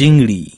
经理